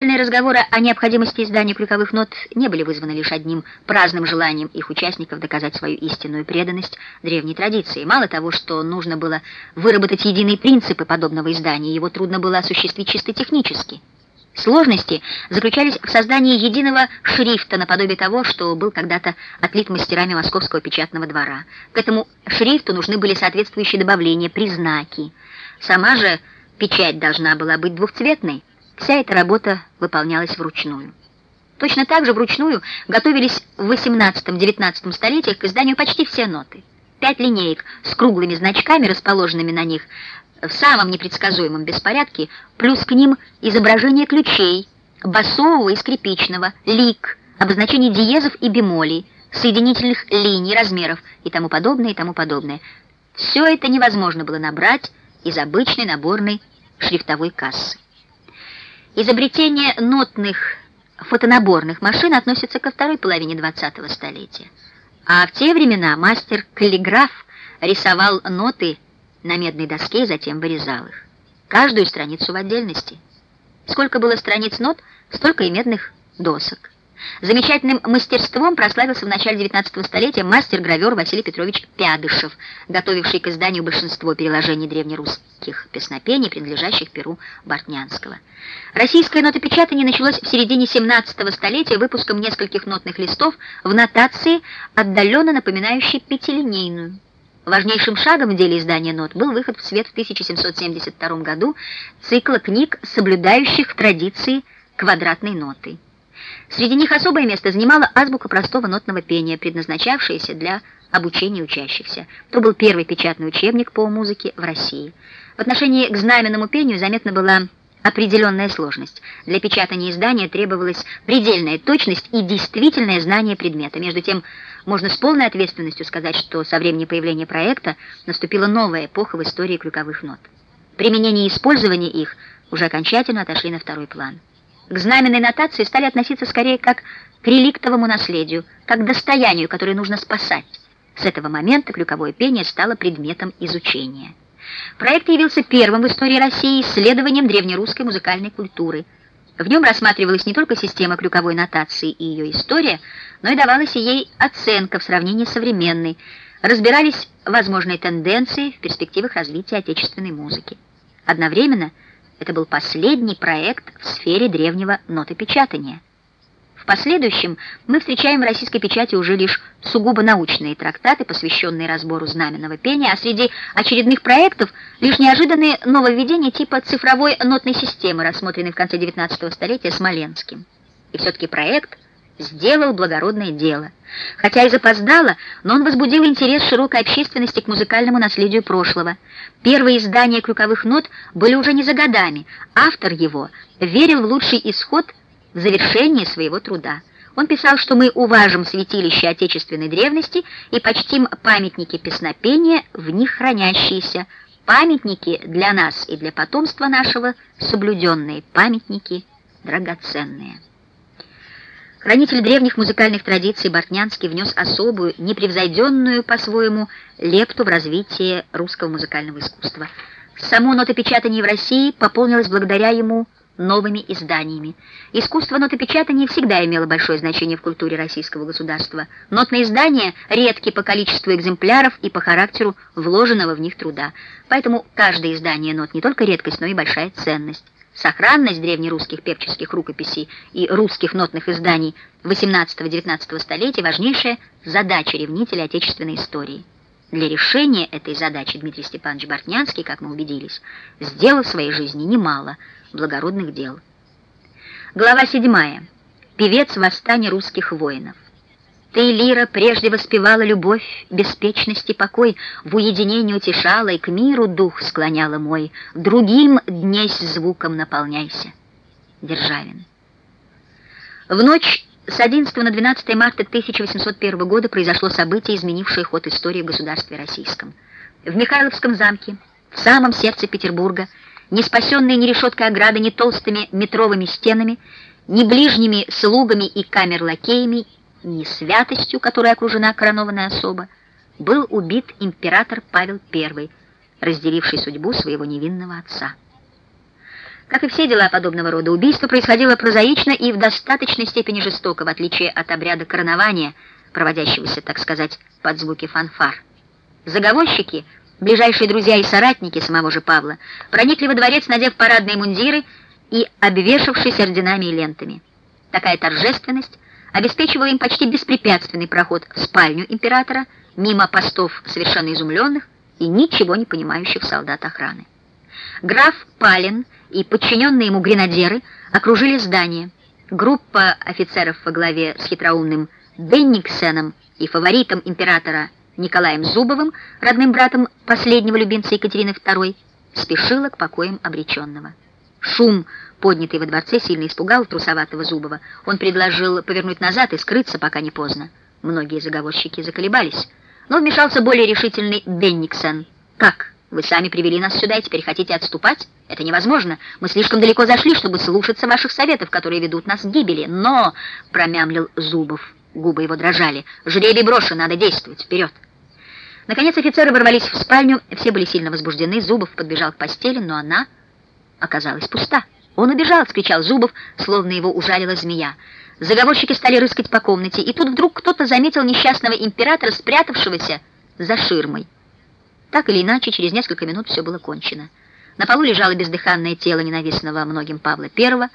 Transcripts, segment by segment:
Длительные разговоры о необходимости издания крюковых нот не были вызваны лишь одним праздным желанием их участников доказать свою истинную преданность древней традиции. Мало того, что нужно было выработать единые принципы подобного издания, его трудно было осуществить чисто технически. Сложности заключались в создании единого шрифта наподобие того, что был когда-то отлит мастерами Московского печатного двора. К этому шрифту нужны были соответствующие добавления, признаки. Сама же печать должна была быть двухцветной, Вся эта работа выполнялась вручную. Точно так же вручную готовились в XVIII-XIX столетиях к изданию почти все ноты. Пять линеек с круглыми значками, расположенными на них в самом непредсказуемом беспорядке, плюс к ним изображение ключей, басового и скрипичного, лик, обозначение диезов и бемолей, соединительных линий, размеров и тому подобное, и тому подобное. Все это невозможно было набрать из обычной наборной шрифтовой кассы. Изобретение нотных фотонаборных машин относится ко второй половине 20-го столетия. А в те времена мастер-каллиграф рисовал ноты на медной доске и затем вырезал их. Каждую страницу в отдельности. Сколько было страниц нот, столько и медных досок. Замечательным мастерством прославился в начале XIX столетия мастер-гравер Василий Петрович Пядышев, готовивший к изданию большинство переложений древнерусских песнопений, принадлежащих Перу Бортнянского. Российское нотопечатание началось в середине XVII столетия выпуском нескольких нотных листов в нотации, отдаленно напоминающей пятилинейную. Важнейшим шагом в деле издания нот был выход в свет в 1772 году цикла книг, соблюдающих традиции квадратной ноты. Среди них особое место занимала азбука простого нотного пения, предназначавшаяся для обучения учащихся. То был первый печатный учебник по музыке в России. В отношении к знаменному пению заметна была определенная сложность. Для печатания издания требовалась предельная точность и действительное знание предмета. Между тем, можно с полной ответственностью сказать, что со времени появления проекта наступила новая эпоха в истории крюковых нот. Применение и использование их уже окончательно отошли на второй план к знаменной нотации стали относиться скорее как к реликтовому наследию, как к достоянию, которое нужно спасать. С этого момента крюковое пение стало предметом изучения. Проект явился первым в истории России исследованием древнерусской музыкальной культуры. В нем рассматривалась не только система крюковой нотации и ее история, но и давалась ей оценка в сравнении с современной, разбирались возможные тенденции в перспективах развития отечественной музыки. Одновременно – это был последний проект в сфере древнего нотопечатания. В последующем мы встречаем в российской печати уже лишь сугубо научные трактаты, посвященные разбору знаменного пения, а среди очередных проектов лишь неожиданные нововведения типа цифровой нотной системы, рассмотренной в конце XIX столетия Смоленским. И все-таки проект – сделал благородное дело. Хотя и запоздало, но он возбудил интерес широкой общественности к музыкальному наследию прошлого. Первые издания крюковых нот были уже не за годами. Автор его верил в лучший исход в завершении своего труда. Он писал, что мы уважим святилище отечественной древности и почтим памятники песнопения, в них хранящиеся, памятники для нас и для потомства нашего, соблюденные памятники драгоценные. Хранитель древних музыкальных традиций Бортнянский внес особую, непревзойденную по-своему лепту в развитие русского музыкального искусства. Само нотопечатание в России пополнилось благодаря ему новыми изданиями. Искусство нотопечатания всегда имело большое значение в культуре российского государства. Нотные издания редки по количеству экземпляров и по характеру вложенного в них труда. Поэтому каждое издание нот не только редкость, но и большая ценность. Сохранность древнерусских певческих рукописей и русских нотных изданий XVIII-XIX столетия – важнейшая задача ревнителя отечественной истории. Для решения этой задачи Дмитрий Степанович Бортнянский, как мы убедились, сделал в своей жизни немало благородных дел. Глава 7. Певец восстания русских воинов. Ты, лира, прежде воспевала любовь, беспечность и покой, В уединении утешала и к миру дух склоняла мой, Другим днесь звуком наполняйся. Державин. В ночь с 11 на 12 марта 1801 года произошло событие, изменившее ход истории в государстве российском. В Михайловском замке, в самом сердце Петербурга, не спасенные ни решеткой ограды, ни толстыми метровыми стенами, ни ближними слугами и камер-лакеями, ни святостью, которой окружена коронованная особа, был убит император Павел I, разделивший судьбу своего невинного отца. Как и все дела подобного рода, убийство происходило прозаично и в достаточной степени жестоко, в отличие от обряда коронования, проводящегося, так сказать, под звуки фанфар. Заговорщики, ближайшие друзья и соратники самого же Павла, проникли во дворец, надев парадные мундиры и обвешавшись орденами и лентами. Такая торжественность обеспечивала им почти беспрепятственный проход в спальню императора, мимо постов совершенно изумленных и ничего не понимающих солдат охраны. Граф Палин и подчиненные ему гренадеры окружили здание. Группа офицеров во главе с хитроумным Бенниксеном и фаворитом императора Николаем Зубовым, родным братом последнего любимца Екатерины II, спешила к покоям обреченного. Шум, поднятый во дворце, сильно испугал трусоватого Зубова. Он предложил повернуть назад и скрыться, пока не поздно. Многие заговорщики заколебались. Но вмешался более решительный Бенниксен. «Как? Вы сами привели нас сюда и теперь хотите отступать? Это невозможно. Мы слишком далеко зашли, чтобы слушаться ваших советов, которые ведут нас к гибели. Но...» — промямлил Зубов. Губы его дрожали. «Жребий брошен, надо действовать. Вперед!» Наконец офицеры ворвались в спальню. Все были сильно возбуждены. Зубов подбежал к постели, но она оказалась пуста. «Он убежал!» — скричал Зубов, словно его ужалила змея. Заговорщики стали рыскать по комнате, и тут вдруг кто-то заметил несчастного императора, спрятавшегося за ширмой. Так или иначе, через несколько минут все было кончено. На полу лежало бездыханное тело ненавистного многим Павла I.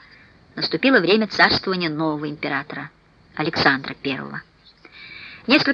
Наступило время царствования нового императора, Александра I. Несколько